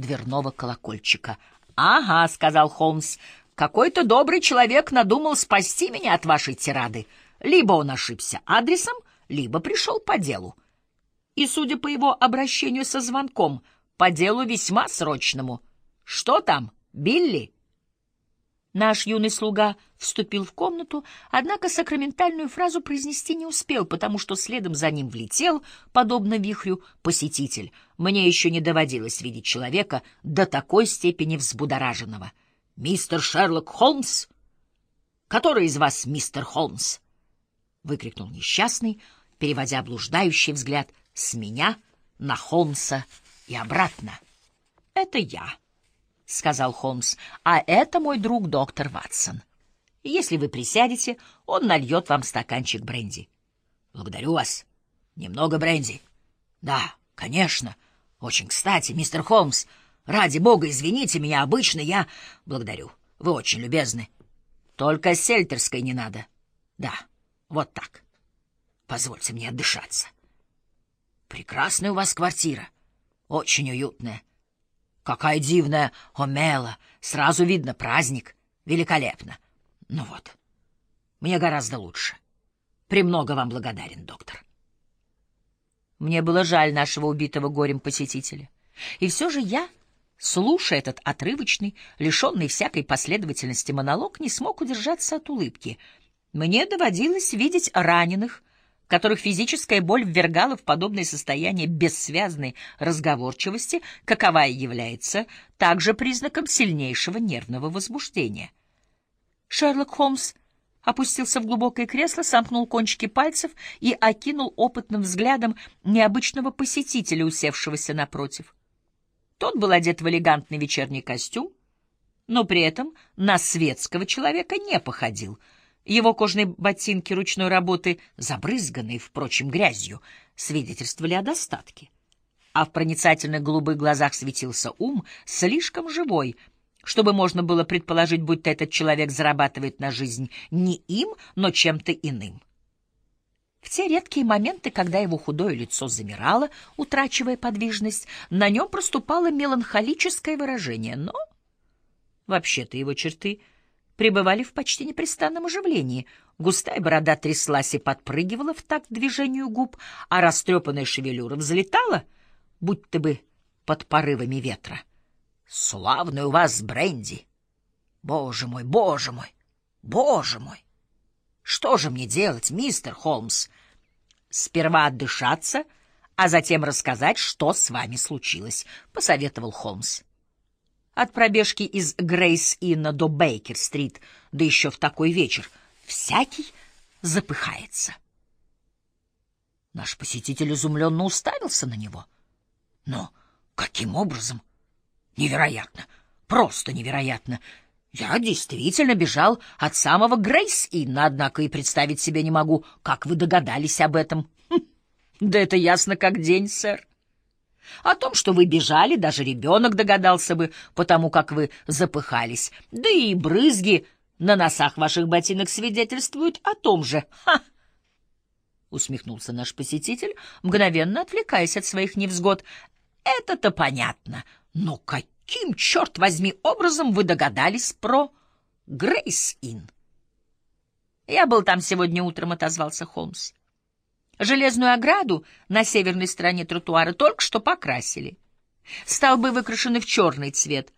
дверного колокольчика. «Ага», — сказал Холмс, — «какой-то добрый человек надумал спасти меня от вашей тирады. Либо он ошибся адресом, либо пришел по делу. И, судя по его обращению со звонком, по делу весьма срочному. Что там, Билли?» Наш юный слуга вступил в комнату, однако сакраментальную фразу произнести не успел, потому что следом за ним влетел, подобно вихрю, посетитель. Мне еще не доводилось видеть человека до такой степени взбудораженного. «Мистер Шерлок Холмс? Который из вас мистер Холмс?» — выкрикнул несчастный, переводя блуждающий взгляд с меня на Холмса и обратно. «Это я». — сказал Холмс, — а это мой друг доктор Ватсон. Если вы присядете, он нальет вам стаканчик бренди. — Благодарю вас. Немного бренди. — Да, конечно. Очень кстати, мистер Холмс. Ради бога, извините меня, обычно я... Благодарю. Вы очень любезны. Только сельтерской не надо. Да, вот так. Позвольте мне отдышаться. Прекрасная у вас квартира. Очень уютная. Какая дивная омела! Сразу видно праздник. Великолепно. Ну вот, мне гораздо лучше. Премного вам благодарен, доктор. Мне было жаль нашего убитого горем посетителя. И все же я, слушая этот отрывочный, лишенный всякой последовательности монолог, не смог удержаться от улыбки. Мне доводилось видеть раненых, которых физическая боль ввергала в подобное состояние бессвязной разговорчивости, каковая является также признаком сильнейшего нервного возбуждения. Шерлок Холмс опустился в глубокое кресло, сомкнул кончики пальцев и окинул опытным взглядом необычного посетителя, усевшегося напротив. Тот был одет в элегантный вечерний костюм, но при этом на светского человека не походил — его кожные ботинки ручной работы, забрызганные, впрочем, грязью, свидетельствовали о достатке. А в проницательных голубых глазах светился ум, слишком живой, чтобы можно было предположить, будто этот человек зарабатывает на жизнь не им, но чем-то иным. В те редкие моменты, когда его худое лицо замирало, утрачивая подвижность, на нем проступало меланхолическое выражение, но вообще-то его черты — пребывали в почти непрестанном оживлении. Густая борода тряслась и подпрыгивала в такт движению губ, а растрепанная шевелюра взлетала, будто бы под порывами ветра. «Славный у вас бренди! Боже мой, боже мой, боже мой! Что же мне делать, мистер Холмс? Сперва отдышаться, а затем рассказать, что с вами случилось», — посоветовал Холмс. От пробежки из Грейс-Инна до Бейкер-стрит, да еще в такой вечер, всякий запыхается. Наш посетитель изумленно уставился на него. Но каким образом? Невероятно, просто невероятно. Я действительно бежал от самого Грейс-Инна, однако и представить себе не могу, как вы догадались об этом. Хм, да это ясно как день, сэр. О том, что вы бежали, даже ребенок догадался бы, потому как вы запыхались. Да и брызги на носах ваших ботинок свидетельствуют о том же. Ха! Усмехнулся наш посетитель, мгновенно отвлекаясь от своих невзгод. Это-то понятно. Но каким, черт возьми, образом вы догадались про Грейс-Ин? Я был там сегодня утром, отозвался Холмс. Железную ограду на северной стороне тротуара только что покрасили. Столбы выкрашены в черный цвет,